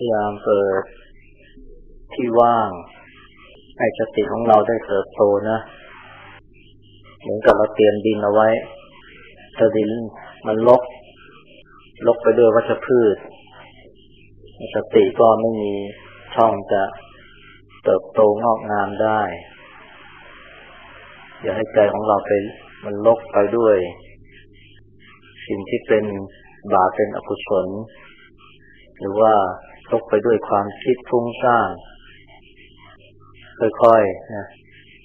พยายามเปิดที่ว่างให้สติของเราได้เติบโตนะเหมือนกับเราเตรียมดินเอาไว้ถ้าดินมันลกลกไปด้วยวัชพืช สติก็ไม่มีช่องจะเติบโตงอกงามได้ อย่าให้ใจของเราไปมันลกไปด้วย สิ่งที่เป็นบาปเป็นอกุศล หรือว่า ลกไปด้วยความคิดฟุ้งซ่านค่อยๆนะ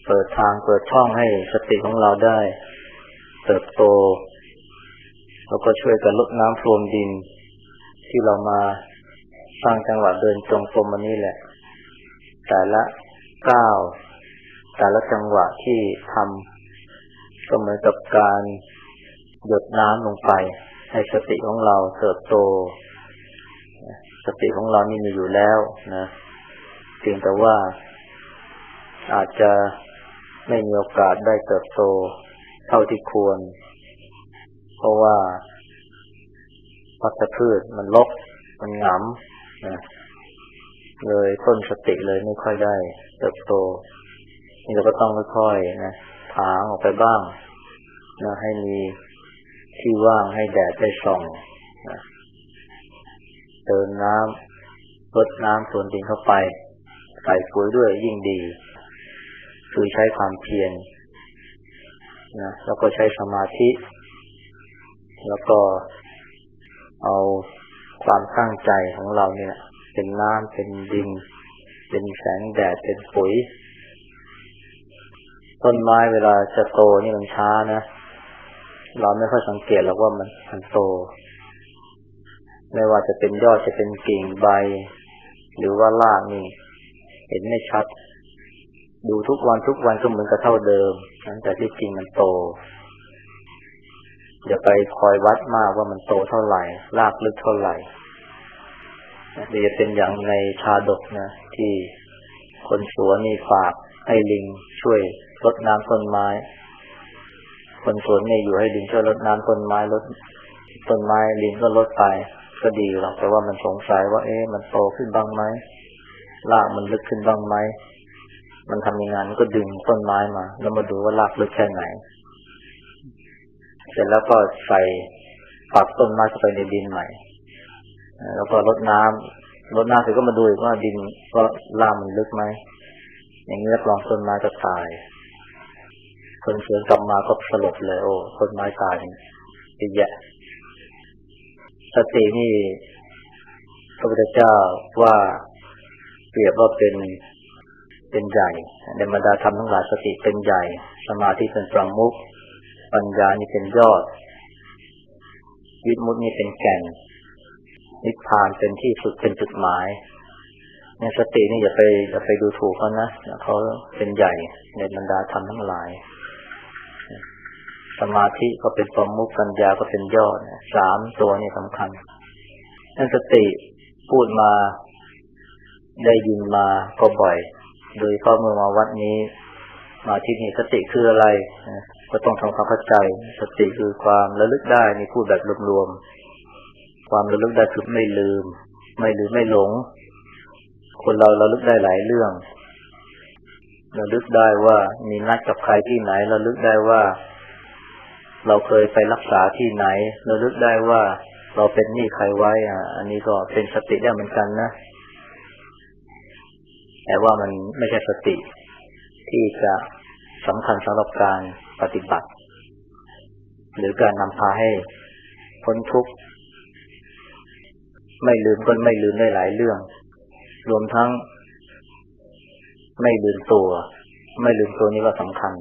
เปิดทางเปิดช่องให้สติของเราได้ เติบโต แล้วก็ช่วยกันลดน้ำพรวมดิน ที่เรามาสร้างจังหวะเดินจงกรมวันนี้แหละ แต่ละก้าวแต่ละจังหวะที่ทำก็เหมือนกับการหยดน้ำลงไป ให้สติของเราเติบโต สติของเรานี่มีอยู่แล้วนะเพียงแต่ว่าอาจจะไม่มีโอกาสได้เติบโตเท่าที่ควร เพราะว่าพัชพืชมันลกมันหงำนะเลยต้นสติเลยไม่ค่อยได้ เติบโต นี่เราก็ต้องค่อยๆนะถางออกไปบ้างนะให้มีที่ว่างให้แดดได้ส่องนะ เติมน้ำลดน้ำส่วนดินเข้าไป ใส่ปุ๋ยด้วยยิ่งดี คือใช้ความเพียรนะแล้วก็ใช้สมาธิ แล้วก็เอาความตั้งใจของเราเนี่ย เป็นน้ำเป็นดิน เป็นแสงแดดเป็นปุ๋ย ต้นไม้เวลาจะโตนี่มันช้านะ เราไม่ค่อยสังเกตหรอกว่ามันมันโต ไม่ว่าจะเป็นยอดจะเป็นกิ่งใบ หรือว่ารากนี่ เห็นไม่ชัด ดูทุกวันทุกวันก็เหมือนกับเท่าเดิมแต่ที่จริงมันโตอย่าไปคอยวัดมากว่ามันโตเท่าไหร่รากลึกเท่าไหร่เดี๋ยวจะเป็นอย่างในชาดกนะ ที่คนสวนนี่ฝากให้ลิงช่วยรดน้ำต้นไม้ คนสวนนี่อยู่ให้ลิงช่วยรดน้ำต้นไม้รดต้นไม้ลิงก็ลดไป ก็ดีหรอกแต่ว่ามันสงสัยว่า เอ๊ะมันโตขึ้นบ้างไหมรากมันลึกขึ้นบ้างไหมมันทำยังไงมันก็ดึงต้นไม้มา แล้วมาดูว่ารากลึกแค่ไหน เสร็จแล้วก็ใส่ปักต้นไม้เข้าไปในดินใหม่ แล้วก็รดน้ำรดน้ำเสร็จก็มาดูอีกว่าดินก็รากมันลึกไหมอย่างนี้รับรองต้นไม้จะตาย คนเสือกลับมาก็สลบเลย โอ้ต้นไม้ตายอีกแยะ สตินี่พระพุทธเจ้าว่าเปรียบว่าเป็นเป็นใหญ่ในบรรดาธรรมทั้งหลายสติเป็นใหญ่ สมาธิเป็นปรมุกปัญญานี่เป็นยอดวิมุตนี่เป็นแก่น นิพพานเป็นที่สุดเป็นจุดหมายในสตินี่อย่าไปอย่าไปดูถูกเขานะเขาเป็นใหญ่ในบรรดาธรรมทั้งหลาย สมาธิก็เป็นปมุกปัญญาก็เป็นยอดสามตัวนี่สำคัญนั่นสติพูดมาได้ยินมาก็บ่อย โดยข้อมือมาวัดนี้ มาที่นี่สติคืออะไร ก็ต้องทำความเข้าใจ สติคือความระลึกได้นี่พูดแบบรวมๆ ความระลึกได้คือไม่ลืม ไม่ลืมไม่หลง คนเราระลึกได้หลายเรื่องระลึกได้ว่ามีนัดกับใครที่ไหนระลึกได้ว่า เราเคยไปรักษาที่ไหนระลึกได้ว่าเราเป็นหนี้ใครไว้อะอันนี้ก็เป็นสติได้เหมือนกันนะ แต่ว่ามันไม่ใช่สติ ที่จะสำคัญสำหรับการปฏิบัติ หรือการนำพาให้พ้นทุกข์ ไม่ลืมก็ไม่ลืมได้หลายเรื่อง รวมทั้ง ไม่ลืมตัว ไม่ลืมตัวนี้ว่าสำคัญ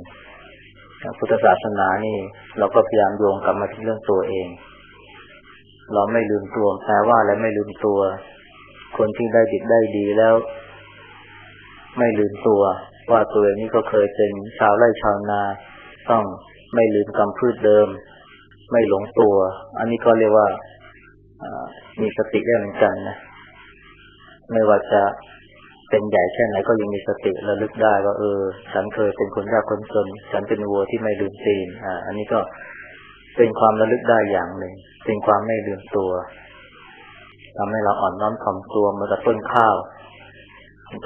พุทธศาสนานี่ เราก็พยายามโยงกลับมาที่เรื่องตัวเอง เราไม่ลืมตัวแปลว่าอะไรไม่ลืมตัว คนที่ได้ดิบได้ดีแล้ว ไม่ลืมตัว ว่าตัวเองนี่ก็เคยเป็นชาวไร่ชาวนา ต้องไม่ลืมกรรมพืชเดิม ไม่หลงตัว อันนี้ก็เรียกว่ามีสติได้เหมือนกันนะไม่ว่าจะ เป็นใหญ่แค่ไหนก็ยังมีสติระลึกได้ว่าเออ ฉันเคยเป็นคนยากคนจน ฉันเป็นวัวที่ไม่ลืมตีนอ่า อันนี้ก็เป็นความระลึกได้อย่างหนึ่ง เป็นความไม่ลืมตัวทำให้เราอ่อนน้อมถ่อมตัวเมื่อต้นข้าว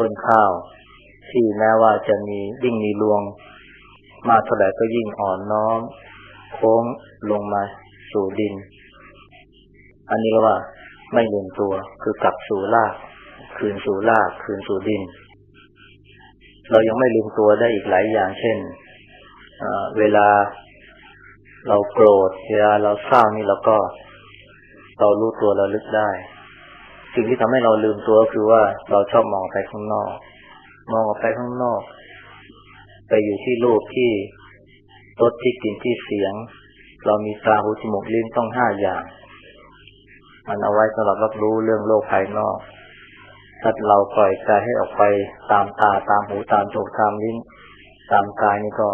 ต้นข้าว ที่แม้ว่าจะมียิ่งมีรวง มาเท่าไหร่ก็ยิ่งอ่อนน้อม โค้งลงมาสู่ดิน อันนี้ก็ว่าไม่ลืมตัวคือกลับสู่ราก คืนสู่ราก คืนสู่ดิน เรายังไม่ลืมตัวได้อีกหลายอย่าง เช่นเวลาเราโกรธเวลาเราเศร้านี่เราก็เรารู้ตัวเราลึกได้ สิ่งที่ทำให้เราลืมตัวก็คือว่าเราชอบมองไปข้างนอก มองออกไปข้างนอก ไปอยู่ที่รูปที่รสที่กลิ่นที่เสียง เรามีตาหูจมูกลิ้นต้องห้าอย่าง มันเอาไว้สำหรับรับรู้เรื่องโลกภายนอก ถ้าเราปล่อยใจให้ออกไปตามตาตามหูตามจมูกตามลิ้นตามกายนี่ก็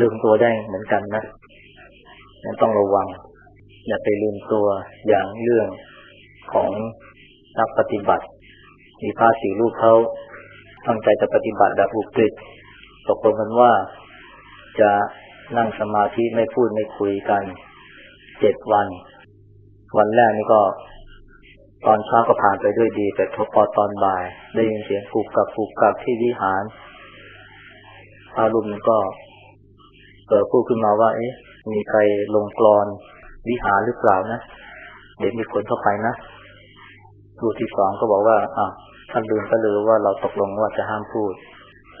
ลืมตัวได้เหมือนกันนะยังต้องระวัง อย่าไปลืมตัวอย่างเรื่องของนักปฏิบัติ มีพระสีรูปเขาตั้งใจจะปฏิบัติแบบอุกฤษตกลงกันว่าจะนั่งสมาธิไม่พูดไม่คุยกันเจ็ดวัน วันแรกนี่ก็ ตอนเช้าก็ผ่านไปด้วยดี แต่ทพอตอนบ่าย ได้ยินเสียงฟูกกับฟูกกับที่วิหารพระรูปนี้ก็เกิดพูดขึ้นมาว่า เอ๊ะ มีใครลงกรอนวิหารหรือเปล่านะเดี๋ยวมีคนเข้าไปนะรูปที่สองก็บอกว่าอ่าท่านลืมก็เลยว่าเราตกลงว่าจะห้ามพูด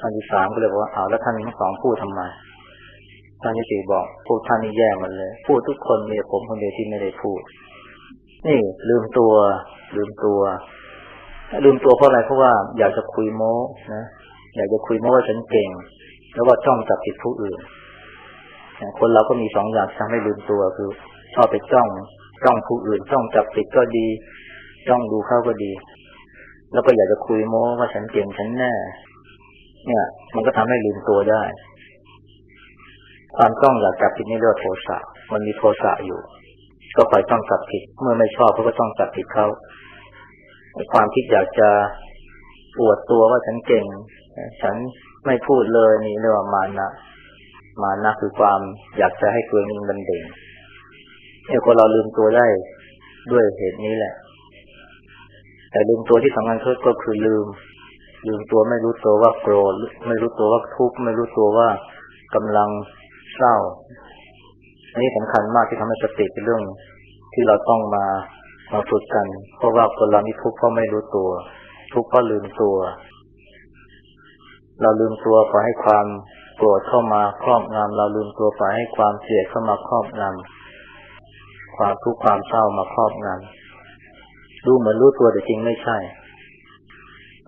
ท่านที่สามก็เลยบอกว่าอ้าวแล้วท่านทั้งสองพูดทำไมท่านที่สี่บอกพูดท่านนี่แย่มันเลย พูดทุกคนมีผมคนเดียวที่ไม่ได้พูด นี่ ลืมตัว ลืมตัว ลืมตัวเพราะอะไรเพราะว่าอยากจะคุยโม้นะอยากจะคุยโม้ว่าฉันเก่ง แล้วก็จ้องจับผิดผู้อื่นคนเราก็มีสองอย่างทำให้ลืมตัวคือชอบไปจ้องจ้องผู้อื่นจ้องจับผิดก็ดีจ้องดูเข้าก็ดี แล้วก็อยากจะคุยโม้ว่าฉันเก่งฉันแน่เนี่ย มันก็ทำให้ลืมตัวได้ ความจ้องอยากจับผิดนี่เรียกโทสะมันมีโทสะอยู่ ก็คอยจ้องจับผิด เมื่อไม่ชอบเขาก็จ้องจับผิดเขาความคิดอยากจะปวดตัวว่าฉันเก่ง ฉันไม่พูดเลยนี่เรียกว่ามานะมานะคือความอยากจะให้ตัวเองมันเด่นเนี่ยคนเราลืมตัวได้ด้วยเหตุนี้แหละ แต่ลืมตัวที่สำคัญที่สุดก็คือลืม ลืมตัวไม่รู้ตัวว่าโกรธไม่รู้ตัวว่าทุกข์ไม่รู้ตัวว่ากำลังเศร้า อันนี้สำคัญมากที่ทำให้สติเป็นเรื่องที่เราต้องมามาฝึกกัน เพราะว่าคนเรานี่ทุกข์เพราะไม่รู้ตัว ทุกข์เพราะลืมตัว เราลืมตัวพอให้ความโกรธเข้ามาครอบงำเราลืมตัวไปให้ความเสียเข้ามาครอบงำความทุกข์ความเศร้ามาครอบงำดูเหมือนรู้ตัวแต่จริงไม่ใช่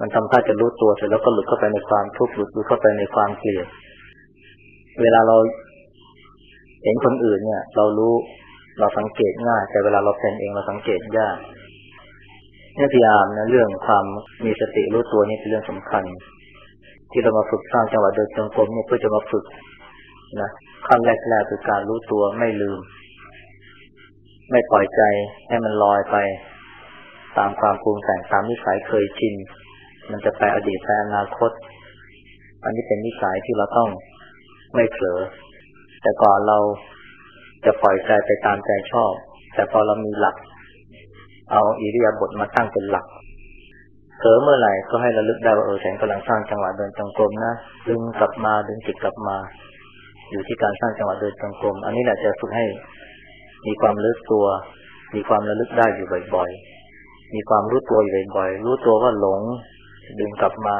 มันทำท่าจะรู้ตัวเสร็จแล้วก็หลุดเข้าไปในความทุกข์หลุดหลุดเข้าไปในความเกลียดเวลาเรา เห็นคนอื่นเนี่ย เรารู้เราสังเกตง่าย แต่เวลาเราเป็นเองเราสังเกตยากเนี่ยพยายามนะเรื่องความมีสติรู้ตัวนี่เป็นเรื่องสำคัญ ที่เรามาฝึกสร้างจังหวะเดินจงกรมเนี่ยเพื่อจะมาฝึกนะขั้นแรกๆคือการรู้ตัวไม่ลืม ไม่ปล่อยใจให้มันลอยไป ตามความปรุงแต่งตามนิสัยเคยชินมันจะไปอดีตไปอนาคต อันนี้เป็นนิสัยที่เราต้องไม่เผลอ แต่ก่อนเราจะปล่อยใจไปตามใจชอบ แต่พอเรามีหลัก เอาอิริยาบถมาตั้งเป็นหลักเผลอเมื่อไหร่ก็ให้ระลึกได้ว่าเออฉันกำลังสร้างจังหวะเดินจงกรมนะดึงกลับมาดึงจิตกลับมา อยู่ที่การสร้างจังหวะเดินจงกรมอันนี้แหละจะฝึกให้ มีความรู้ตัว มีความระลึกได้อยู่บ่อยๆ มีความรู้ตัวอยู่บ่อยๆ รู้ตัวว่าหลง ดึงกลับมา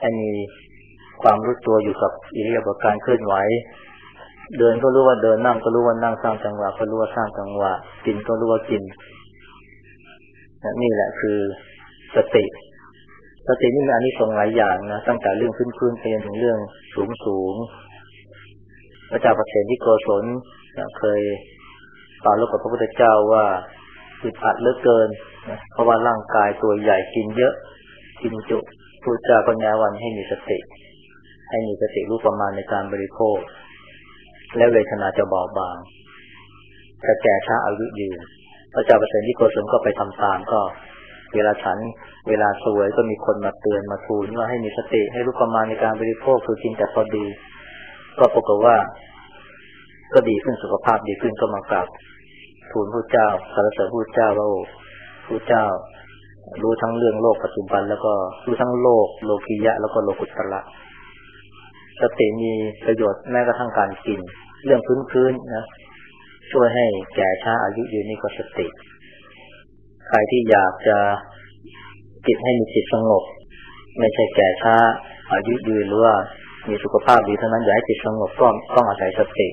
ให้มีความรู้ตัวอยู่กับอิริยาบถการเคลื่อนไหว เดินก็รู้ว่าเดินนั่งก็รู้ว่านั่งสร้างจังหวะก็รู้ว่าสร้างจังหวะกินก็รู้ว่ากินนี่แหละคือสติ สตินี่มีอันนี้ทรงหลายอย่างนะตั้งแต่เรื่องพื้นๆไปจนถึงเรื่องสูงสูงพระเจ้าประเสนที่โกศลเคยตอนรบกับพระพุทธเจ้าว่าอึดอัดเหลือเกินเพราะว่าร่างกายตัวใหญ่กินเยอะกินจุพระเจ้าก็แนะวันให้มีสติ ให้มีสติรู้ประมาณในการบริโภค และเวทนาจะเบาบางจะแก่ช้าอายุยืนพระเจ้าประเสนที่โกศลก็ไปทำตามก็ เวลาฉัน เวลาสวยก็มีคนมาเตือนมาทูลว่าให้มีสติให้รู้ประมาณในการบริโภคคือกินแต่พอดี ก็ปรากฏว่า ก็ดีขึ้นสุขภาพดีขึ้นก็มากราบทูลพระเจ้าสารเสริญพระเจ้าว่าพระเจ้า รู้ทั้งเรื่องโลกปัจจุบัน แล้วก็รู้ทั้งโลกโลกียะ แล้วก็โลกุตระ สติมีประโยชน์แม้กระทั่งการกิน เรื่องพื้นๆนะ ช่วยให้แก่ช้าอายุยืนนี่ก็สติ ใครที่อยากจะจิตให้มีจิตสงบ ไม่ใช่แก่ช้าอายุยืนหรือว่ามีสุขภาพดีเท่านั้นอยากให้จิตสงบก็ต้องอาศัยสติ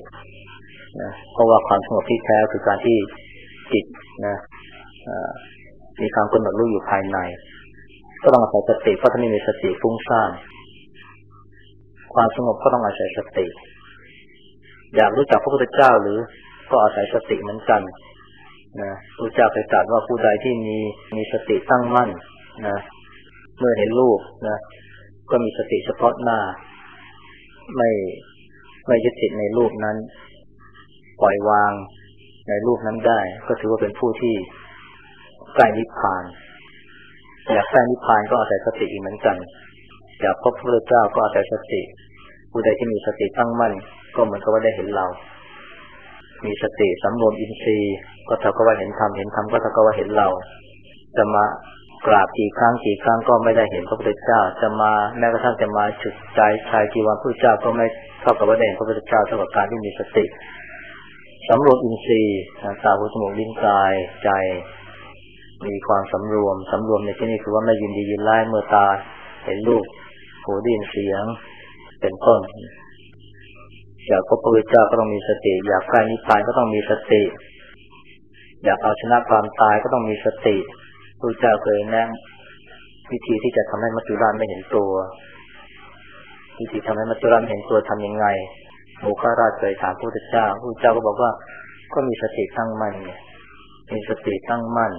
นะเพราะว่าความสงบที่แท้คือการที่จิตนะมีความกำหนดรู้อยู่ภายใน ก็ต้องอาศัยสติเพราะถ้าไม่มีสติฟุ้งซ่าน ความสงบก็ต้องอาศัยสติ อยากรู้จักพระพุทธเจ้าหรือก็อาศัยสติเหมือนกันนะพระเจ้าเคยตรัสว่าผู้ใดที่มีมีสติตั้งมั่นนะเมื่อเห็นรูปนะ ก็มีสติเฉพาะหน้า ไม่ไม่ยึดติดในรูปนั้น ปล่อยวางในรูปนั้นได้ ก็ถือว่าเป็นผู้ที่ใกล้นิพพาน อยากใกล้นิพพานก็อาศัยสติอีกเหมือนกัน อยากพบพระพุทธเจ้าก็อาศัยสติ ผู้ใดที่มีสติตั้งมั่น ก็เหมือนกับว่าได้เห็นเรา มีสติสำรวมอินทรีย์ ก็เท่ากับว่าเห็นธรรมเห็นธรรมก็เท่ากับว่าเห็นเรา จะมากราบกี่ครั้งกี่ครั้งก็ไม่ได้เห็นพระพุทธเจ้า จะมาแม้กระทั่งจะมาฉุดใจชายจีวรพระเจ้าก็ไม่เท่ากับว่าได้เห็นพระพุทธเจ้าเท่ากับการที่มีสติสำรวมอินทรีย์ตาหูจมูกลิ้นกายใจ มีความสำรวมสำรวมในที่นี้คือว่าไม่ยินดียินไล่เมื่อตาเห็นรูป หูได้ยินเสียง เป็นต้น อยากพบพระพุทธเจ้าก็ต้องมีสติ อยากใกล้นิพพานก็ต้องมีสติ อยากเอาชนะความตายก็ต้องมีสติพระเจ้าเคยแนะวิธีที่จะทำให้มัจจุราชไม่เห็นตัว วิธีทำให้มัจจุราชเห็นตัวทํำยังไงโมฆราชเคยถามพระพุทธเจ้าพระเจ้าก็บอกว่าก็มีสติตั้งมั่นมีสติตั้งมั่น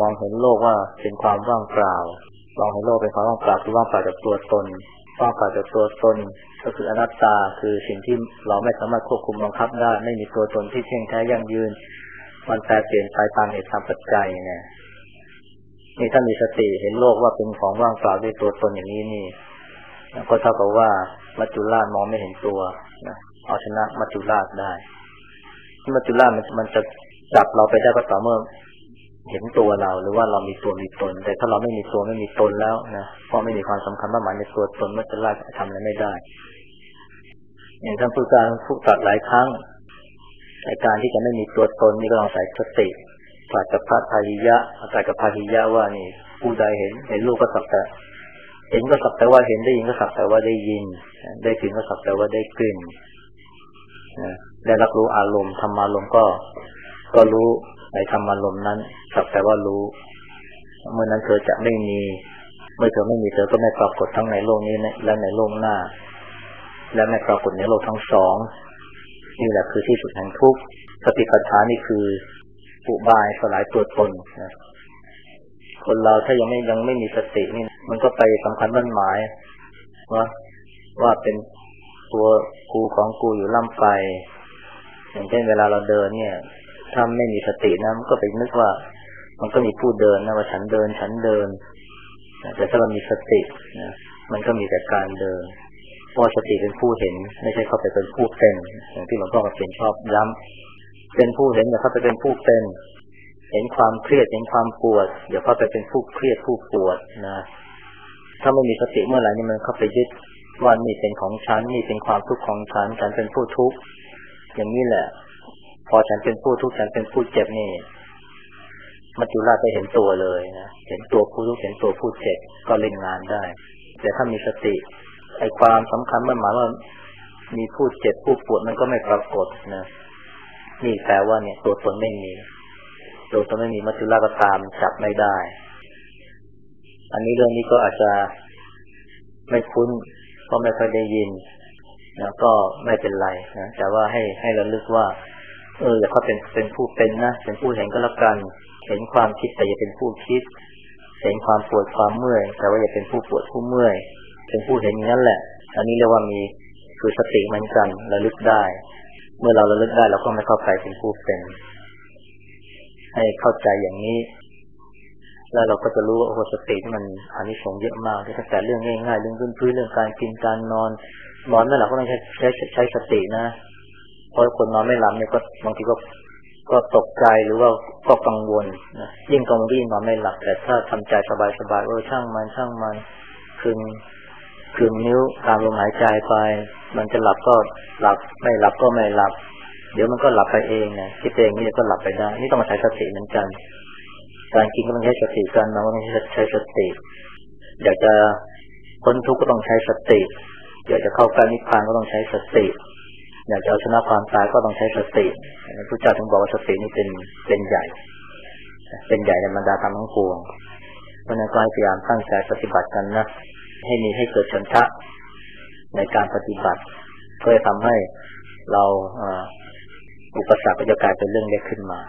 มองเห็นโลกว่าเป็นความว่างเปล่า มองเห็นโลกเป็นความว่างเปล่าคือว่างเปล่าจากตัวตนว่างเปล่าจากตัวตน ก็คืออนัตตาคือสิ่งที่เราไม่สามารถควบคุมบังคับได้ ไม่มีตัวตนที่เที่ยงแท้ยั่งยืน มันแปรเปลี่ยนไปตามเหตุตามปัจจัยเนี่ยนี่ถ้ามีสติเห็นโลกว่าเป็นของว่างเปล่าด้วยตัวตนอย่างนี้นี่ก็เท่ากับว่ามัจจุราชมองไม่เห็นตัวเอาชนะมัจจุราชได้ มัจจุราชมันจะจับเราไปได้ก็ต่อเมื่อ เห็นตัวเราหรือว่าเรามีตัวมีตน แต่ถ้าเราไม่มีตัวไม่มีตนแล้วนะเพราะไม่มีความสำคัญมากหมายในตัวตนมัจจุราชทำอะไรไม่ได้ อย่างท่านผู้การผู้ตัดหลายครั้งในการที่จะไม่มีตัวตนนี่ก็ต้องใส่สติปากับพระพาหิยะอาศัยกับพาหิยะว่านี่ ผู้ใดเห็นเห็นรูปก็สักแต่เห็นก็สักแต่ว่าเห็นได้ยินก็สักแต่ว่าได้ยิน ได้กลิ่นก็สักแต่ว่าได้กลิ่นได้รับรู้อารมณ์ธรรมารมณ์ก็ก็รู้ ในธรรมารมณ์นั้นสักแต่ว่ารู้ เมื่อนั้นเธอจะไม่มี เมื่อเธอไม่มีเธอก็ไม่ปรากฏทั้งในโลกนี้และในโลกหน้า และไม่ปรากฏในโลกทั้งสองนี่แหละคือที่สุดแห่งทุกข์สติปัฏฐานนี่คืออุบายสลายตัวตนนะคนเราถ้ายังไม่ยังไม่มีสตินี่ มันก็ไปสำคัญมั่นหมาย ว่าว่าเป็นตัวกูของกูอยู่ล่ำไป อย่างเช่นเวลาเราเดินเนี่ย ถ้าไม่มีสตินะมันก็ไปนึกว่า มันก็มีผู้เดินนะว่าฉันเดิน ฉันเดินแต่ถ้าเรามีสตินะมันก็มีแต่การเดินเพราะสติเป็นผู้เห็น ไม่ใช่เข้าไปเป็นผู้เป็นอย่างที่หลวงพ่อกับเขียนชอบย้ำเป็นผู้เห็นอย่าเข้าไปเป็นผู้เป็น เห็นความเครียดเห็นความปวดอย่าเข้าไปเป็นผู้เครียดผู้ปวดนะถ้าไม่มีสติเมื่อไหร่นี่มันเข้าไปยึดว่านี่เป็นของฉันนี่เป็นความทุกข์ของฉันฉันเป็นผู้ทุกข์อย่างนี้แหละ พอฉันเป็นผู้ทุกข์ฉันเป็นผู้เจ็บนี่มัจจุราชไปเห็นตัวเลยนะเห็นตัวผู้ทุกข์เห็นตัวผู้เจ็บก็เล่นงานได้ แต่ถ้ามีสติไอความสำคัญมันหมายว่ามีผู้เจ็บผู้ปวดมันก็ไม่ปรากฏนะนี่แปลว่าเนี่ย ตัวตนไม่มีตัวตนไม่มีมัจจุราชก็ตามจับไม่ได้ อันนี้เรื่องนี้ก็อาจจะไม่คุ้นเพราะไม่เคยได้ยินนะก็ไม่เป็นไรนะแต่ว่าให้ให้เราลึกว่า เอออย่าเขาเป็นเป็นผู้เป็นนะเป็นผู้เห็นก็แล้วกัน เห็นความคิดแต่อย่าเป็นผู้คิด เห็นความปวดความเมื่อย แต่ว่าอย่าเป็นผู้ปวดผู้เมื่อย เป็นผู้เห็นอย่างนั้นแหละ อันนี้เรียกว่ามีคือสติเหมือนกันระลึกได้ เมื่อเราระลึกได้เราก็ไม่เข้าไปเป็นผู้เป็น ให้เข้าใจอย่างนี้ แล้วเราก็จะรู้ว่าโอสติที่มันอันนี้สงเยอะมากตั้งแต่เรื่องง่ายๆเรื่องพื้นพื้นเรื่องการกินการนอนนอนนั่นแหละก็ต้องใช้ใช้ใช้สตินะ ราะคนนอนไม่หลับเนี่ยก็บางทีก็ก็ตกใจหรือว่าก็กังวลนะยิ่งกังวลยิ่งนอนไม่หลับ แต่ถ้าทำใจสบายๆเออช่างมันช่างมันคืนคืนนิ้วตามลมหายใจไป มันจะหลับก็หลับไม่หลับก็ไม่หลับ เดี๋ยวมันก็หลับไปเองนะคิดเองนี่ก็หลับไปได้ นี่ต้องมาใช้สติเหมือนกัน การกินก็ต้องใช้สติการนอนก็ต้องใช้สติ อยากจะพ้นทุกข์ก็ต้องใช้สติ อยากจะเข้าใกล้นิพพานก็ต้องใช้สติ อยากจะเอาชนะความตายก็ต้องใช้สติพระเจ้าถึงบอกว่าสตินี่เป็นเป็นใหญ่ เป็นใหญ่ในบรรดาธรรมทั้งปวงเพราะนั้นก็ให้พยายามตั้งใจปฏิบัติกันนะ ให้มีให้เกิดฉันทะในการปฏิบัติ เพื่อทำให้เราอุปสรรคก็จะกลายเป็นเรื่องเล็กขึ้นมา